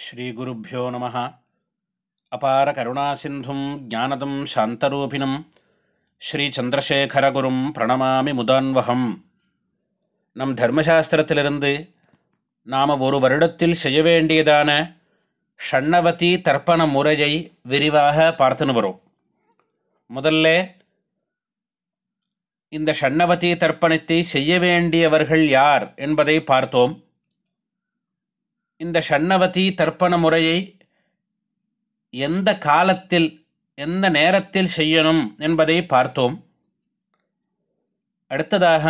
ஸ்ரீகுருப்போ நம. அபார கருணாசிந்தும் ஜானதம் சாந்தரூபிணம் ஸ்ரீச்சந்திரசேகரகுரும் பிரணமாமி முதான்வகம். நம் தர்மசாஸ்திரத்திலிருந்து நாம் ஒரு வருடத்தில் செய்ய வேண்டியதான ஷண்ணவதி தர்ப்பண முறையை விரிவாக பார்த்துன்னு வரும். முதல்ல இந்த ஷண்ணவதி தர்ப்பணத்தை செய்ய வேண்டியவர்கள் யார் என்பதை பார்த்தோம். இந்த ஷண்ணவதி தர்ப்பண முறையை எந்த காலத்தில் எந்த நேரத்தில் செய்யணும் என்பதை பார்த்தோம். அடுத்ததாக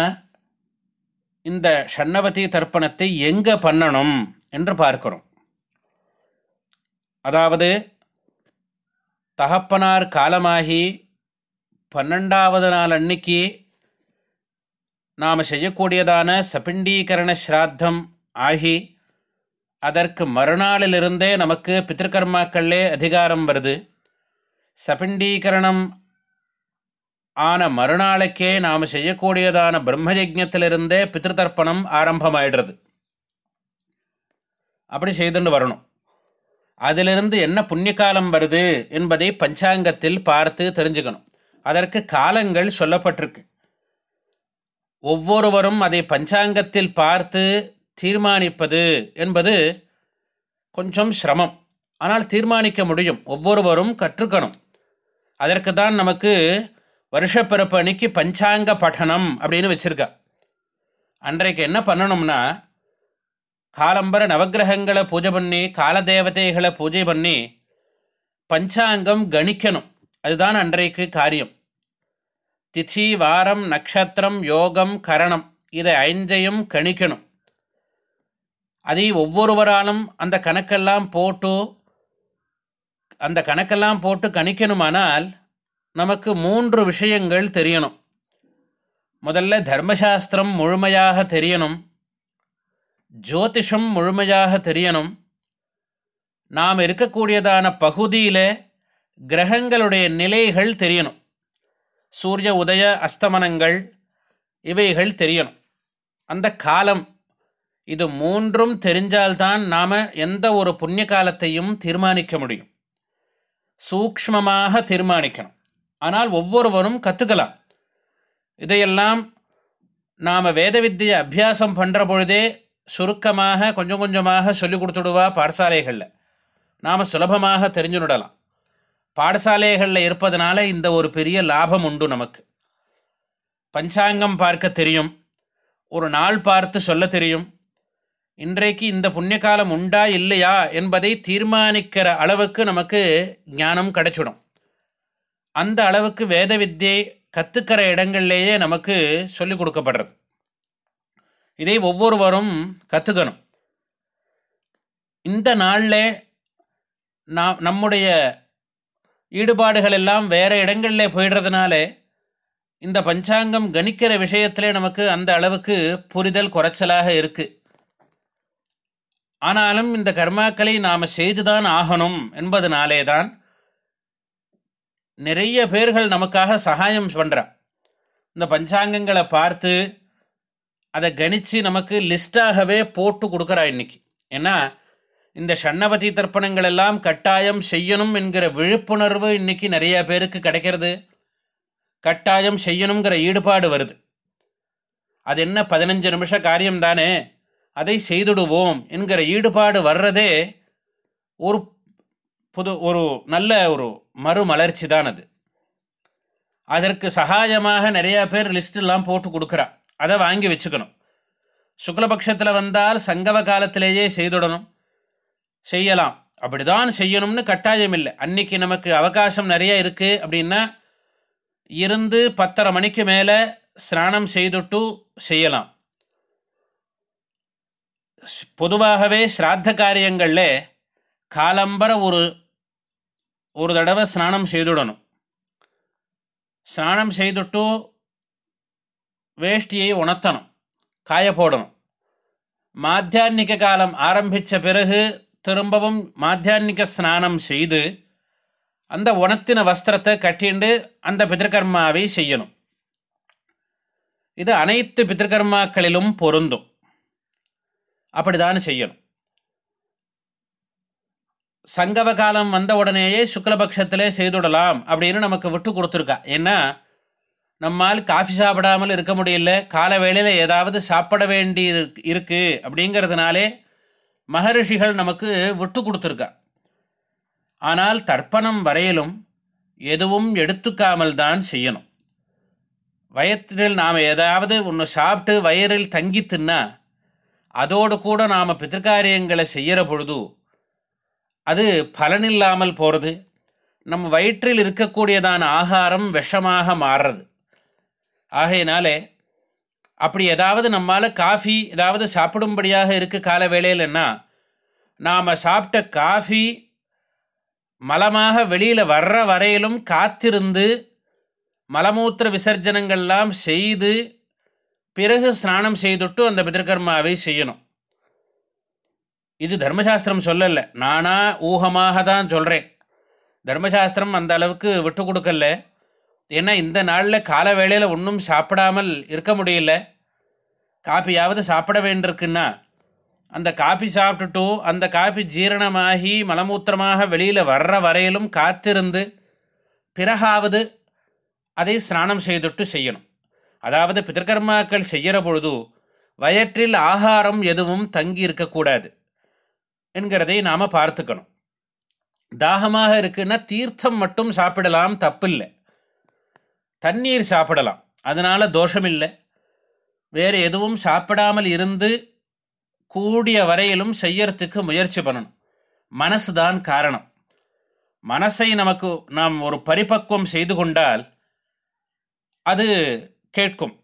இந்த ஷண்ணவதி தர்ப்பணத்தை எங்கே பண்ணணும் என்று பார்க்கிறோம். அதாவது தகப்பனார் காலமாகி பன்னெண்டாவது நாள் அன்னைக்கு நாம் செய்யக்கூடியதான சபிண்டீகரண ஸ்ராத்தம் ஆகி அதற்கு மறுநாளிலிருந்தே நமக்கு பித்திருக்கர்மாக்களே அதிகாரம் வருது. சபிண்டீகரணம் ஆன மறுநாளைக்கே நாம் செய்யக்கூடியதான பிரம்மயஜத்திலிருந்தே பித்திருத்தர்ப்பணம் ஆரம்பமாயிடுறது. அப்படி செய்துன்னு வரணும். அதிலிருந்து என்ன புண்ணிய காலம் வருது என்பதை பஞ்சாங்கத்தில் பார்த்து தெரிஞ்சுக்கணும். அதற்கு காலங்கள் சொல்லப்பட்டிருக்கு. ஒவ்வொருவரும் அதை பஞ்சாங்கத்தில் பார்த்து தீர்மானிப்பது என்பது கொஞ்சம் சிரமம். ஆனால் தீர்மானிக்க முடியும். ஒவ்வொருவரும் கற்றுக்கணும். அதற்கு தான் நமக்கு வருஷப்பிறப்பு அன்னைக்கு பஞ்சாங்க பட்டணம் அப்படின்னு வச்சுருக்கா. அன்றைக்கு என்ன பண்ணணும்னா காலம்பர நவகிரகங்களை பூஜை பண்ணி காலதேவதைகளை பூஜை பண்ணி பஞ்சாங்கம் கணிக்கணும். அதுதான் அன்றைக்கு காரியம். திதி வாரம் நட்சத்திரம் யோகம் கரணம் இதை ஐந்தையும் கணிக்கணும். அதை ஒவ்வொருவராலும் அந்த கணக்கெல்லாம் போட்டு அந்த கணக்கெல்லாம் போட்டு கணிக்கணுமானால் நமக்கு மூன்று விஷயங்கள் தெரியணும். முதல்ல தர்மசாஸ்திரம் முழுமையாக தெரியணும். ஜோதிஷம் முழுமையாக தெரியணும். நாம் இருக்கக்கூடியதான பகுதியில் கிரகங்களுடைய நிலைகள் தெரியணும். சூரிய உதய அஸ்தமனங்கள் இவைகள் தெரியணும். அந்த காலம் இது மூன்றும் தெரிஞ்சால்தான் நாம் எந்த ஒரு புண்ணிய காலத்தையும் தீர்மானிக்க முடியும். சூக்ஷ்மமாக தீர்மானிக்கணும். ஆனால் ஒவ்வொருவரும் கற்றுக்கலாம் இதையெல்லாம் நாம் வேத வித்தியை அபியாசம் பண்ணுற பொழுதே சுருக்கமாக கொஞ்சம் கொஞ்சமாக சொல்லிக் கொடுத்துடுவா பாடசாலைகளில். நாம் சுலபமாக தெரிஞ்சுவிடலாம் பாடசாலைகளில் இருப்பதனால இந்த ஒரு பெரிய லாபம் உண்டு நமக்கு. பஞ்சாங்கம் பார்க்க தெரியும். ஒரு நாள் பார்த்து சொல்ல தெரியும். இன்றைக்கு இந்த புண்ணிய காலம் உண்டா இல்லையா என்பதை தீர்மானிக்கிற அளவுக்கு நமக்கு ஞானம் கிடைச்சிடும். அந்த அளவுக்கு வேத வித்தியை கற்றுக்கிற இடங்கள்லேயே நமக்கு சொல்லிக் கொடுக்கப்படுறது. இதை ஒவ்வொருவரும் கற்றுக்கணும் இந்த நாளில் நாம் நம்முடைய ஈடுபாடுகள் எல்லாம் வேறு இடங்களில் போயிடுறதுனால இந்த பஞ்சாங்கம் கணிக்கிற விஷயத்தில் நமக்கு அந்த அளவுக்கு புரிதல் குறைச்சலாக இருக்குது ஆனாலும் இந்த கர்மாக்களை நாம் செய்துதான் ஆகணும் என்பதனாலே தான் நிறைய பேர்கள் நமக்காக சகாயம் பண்ணுறா இந்த பஞ்சாங்கங்களை பார்த்து அதை கணித்து நமக்கு லிஸ்டாகவே போட்டு கொடுக்குறா இன்றைக்கி ஏன்னா இந்த ஷண்ணபதி தர்ப்பணங்கள் எல்லாம் கட்டாயம் செய்யணும் என்கிற விழிப்புணர்வு இன்னைக்கு நிறைய பேருக்கு கிடைக்கிறது. கட்டாயம் செய்யணுங்கிற ஈடுபாடு வருது. அது என்ன பதினஞ்சு நிமிஷ காரியம் தானே? அதை செய்துடுவோம் என்கிற ஈடுபாடு வர்றதே ஒரு புது ஒரு நல்ல ஒரு மறுமலர்ச்சி தான் அது. அதற்கு சகாயமாக நிறையா பேர் லிஸ்டெல்லாம் போட்டு கொடுக்குறா. அதை வாங்கி வச்சுக்கணும். சுக்லபக்ஷத்தில் வந்தால் சங்கவ காலத்திலேயே செய்துடணும். செய்யலாம். அப்படி தான் செய்யணும்னு கட்டாயம் இல்லை. அன்னைக்கு நமக்கு அவகாசம் நிறைய இருக்குது அப்படின்னா இருந்து பத்தரை மணிக்கு மேலே ஸ்நானம் செய்துட்டு செய்யலாம். பொதுவாகவே ஸ்ராத்த காரியங்களில் காலம்பர ஒரு ஒரு தடவை ஸ்நானம் செய்துடணும். ஸ்நானம் செய்துட்டு வேஷ்டியை உணர்த்தணும். காய போடணும். மாத்தியான்க காலம் ஆரம்பித்த பிறகு திரும்பவும் மாத்தியான்க ஸ்நானம் செய்து அந்த உணத்தின வஸ்திரத்தை கட்டிண்டு அந்த பிதர்கர்மாவை செய்யணும். இது அனைத்து பிதர்கர்மாக்களிலும் பொருந்தும். அப்படிதான் செய்யணும். சங்கவ காலம் வந்த உடனேயே சுக்லபக்ஷத்திலே செய்துடலாம் அப்படின்னு நமக்கு விட்டு கொடுத்துருக்கா. ஏன்னா நம்மால் காஃபி சாப்பிடாமல் இருக்க முடியல கால வேளையில் ஏதாவது சாப்பிட வேண்டி இருக்கு- அப்படிங்கிறதுனாலே மகரிஷிகள் நமக்கு விட்டு கொடுத்துருக்கா. ஆனால் தர்ப்பணம் வரையிலும் எதுவும் எடுத்துக்காமல் தான் செய்யணும். வயற்றில் நாம் ஏதாவது ஒன்று சாப்பிட்டு வயிறில் தங்கி தின்னா அதோடு கூட நாம் பித்திருக்காரியங்களை செய்கிற பொழுது அது பலனில்லாமல் போகிறது நம் வயிற்றில் இருக்கக்கூடியதான ஆகாரம் விஷமாக மாறுறது. ஆகையினாலே அப்படி ஏதாவது நம்மால் காஃபி ஏதாவது சாப்பிடும்படியாக இருக்குது கால வேளையிலன்னா நாம் சாப்பிட்ட காஃபி மலமாக வெளியில் வர்ற வரையிலும் காத்திருந்து மலமூத்திர விசர்ஜனங்கள்லாம் செய்து பிறகு ஸ்நானம் செய்துட்டு அந்த பிதர்கர்மாவை செய்யணும். இது தர்மசாஸ்திரம் சொல்லலை. நானா ஊகமாக தான் சொல்கிறேன் தர்மசாஸ்திரம் அந்த அளவுக்கு விட்டு கொடுக்கல. ஏன்னா இந்த நாளில் கால வேளையில் ஒன்றும் சாப்பிடாமல் இருக்க முடியல. காப்பியாவது சாப்பிட வேண்டியிருக்குன்னா அந்த காப்பி சாப்பிட்டுட்டு அந்த காப்பி ஜீரணமாகி மலமூத்திரமாக வெளியில் வர்ற வரையிலும் காத்திருந்து பிறகாவது அதை ஸ்நானம் செய்துட்டு செய்யணும். அதாவது பிதர்கர்மாக்கள் செய்கிற பொழுது வயிற்றில் ஆகாரம் எதுவும் தங்கி இருக்கக்கூடாது என்கிறதை நாம் பார்த்துக்கணும். தாகமாக இருக்குன்னா தீர்த்தம் மட்டும் சாப்பிடலாம் தப்பில்லை. தண்ணீர் சாப்பிடலாம் அதனால் தோஷமில்லை. வேறு எதுவும் சாப்பிடாமல் இருந்து கூடிய வரையிலும் செய்யறதுக்கு முயற்சி பண்ணணும். மனசு தான் காரணம். மனசை நமக்கு நாம் ஒரு பரிபக்குவம் செய்து கொண்டால் அது கேட்கும்.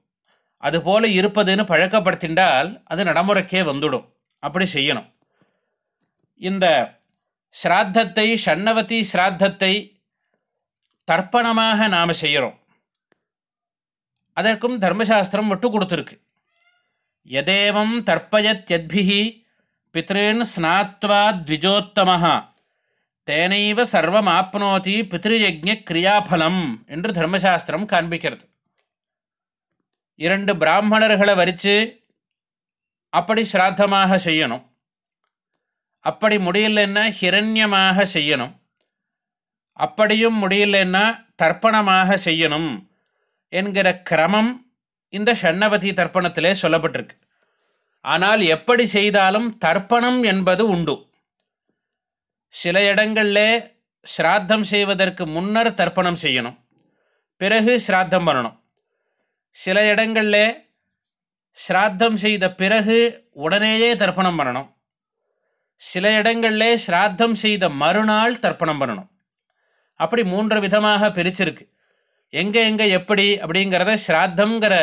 அதுபோல இருப்பதுன்னு பழக்கப்படுத்திண்டால் அது நடைமுறைக்கே வந்துடும். அப்படி செய்யணும். இந்த ஸ்ராத்தத்தை ஷண்ணவதி ஸ்ராத்தத்தை தர்ப்பணமாக நாம் செய்கிறோம் அதற்கும் தர்மசாஸ்திரம் விட்டு கொடுத்துருக்கு. எதேவம் தர்ப்பயத்யத்பிஹி பித்ருன் ஸ்நாத்வா த்விஜோத்தமஹா தேனைவ சர்வம் ஆப்னோதி பித்ருயஜ்ஞ கிரியாபலம் என்று தர்மசாஸ்திரம் காண்பிக்கிறது. இரண்டு பிராமணர்களை வரித்து அப்படி சிராத்தமாக செய்யணும். அப்படி முடியலன்னா ஹிரண்யமாக செய்யணும். அப்படியும் முடியலன்னா தர்ப்பணமாக செய்யணும் என்கிற கிரமம் இந்த ஷண்ணவதி தர்ப்பணத்திலே சொல்லப்பட்டிருக்கு. ஆனால் எப்படி செய்தாலும் தர்ப்பணம் என்பது உண்டு. சில இடங்களில் ஸ்ராத்தம் செய்வதற்கு முன்னர் தர்ப்பணம் செய்யணும். பிறகு ஸ்ராத்தம் பண்ணணும். சில இடங்களில் ஸ்ராத்தம் செய்த பிறகு உடனேயே தர்ப்பணம் பண்ணணும். சில இடங்களில் ஸ்ராத்தம் செய்த மறுநாள் தர்ப்பணம் பண்ணணும். அப்படி மூன்று விதமாக பிரிச்சிருக்கு. எங்கே எங்கே எப்படி அப்படிங்கிறத ஸ்ராத்தங்கிற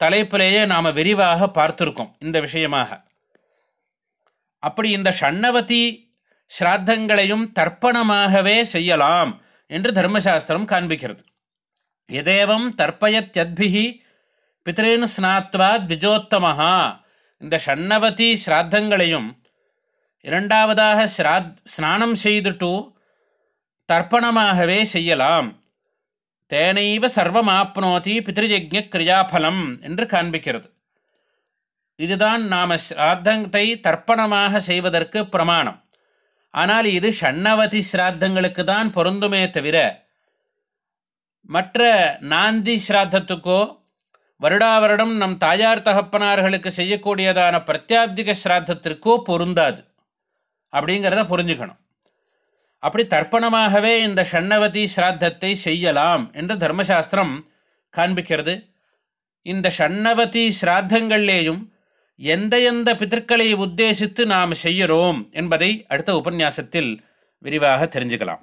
தலைப்பிலேயே நாம் விரிவாக பார்த்துருக்கோம் இந்த விஷயமாக. அப்படி இந்த ஷண்ணவதி ஸ்ராத்தங்களையும் தர்ப்பணமாகவே செய்யலாம் என்று தர்மசாஸ்திரம் காண்பிக்கிறது. எதேவம் தர்ப்பயத்யத்பிகி பித்ரேன்னு ஸ்நாத்வா த்விஜோத்தமஹா இந்த ஷண்ணவதி ஸ்ராத்தங்களையும் இரண்டாவதாக ஸ்ராத் ஸ்நானம் செய்துட்டு தர்ப்பணமாகவே செய்யலாம். தேனைவ சர்வமாப்னோதி பித்ருஜக்ஞ கிரியாபலம் என்று காண்பிக்கிறது. இதுதான் நாம் ஸ்ராத்தத்தை தர்ப்பணமாக செய்வதற்கு பிரமாணம். ஆனால் இது ஷண்ணவதி ஸ்ராத்தங்களுக்கு தான் பொருந்துமே தவிர மற்ற நாந்தி ஸ்ராத்தத்துக்கோ வருடா வருடம் நம் தாயார் தகப்பனார்களுக்கு செய்யக்கூடியதான பிரத்யாப்திக ஸ்ராத்தத்திற்கோ பொருந்தாது. அப்படிங்கிறத புரிஞ்சுக்கணும். அப்படி தர்ப்பணமாகவே இந்த ஷண்ணவதி ஸ்ராத்தத்தை செய்யலாம் என்று தர்மசாஸ்திரம் காண்பிக்கிறது. இந்த ஷண்ணவதி ஸ்ராத்தங்கள்லேயும் எந்த எந்த பிதற்களை உத்தேசித்து நாம் செய்கிறோம் என்பதை அடுத்த உபன்யாசத்தில் விரிவாக தெரிஞ்சுக்கலாம்.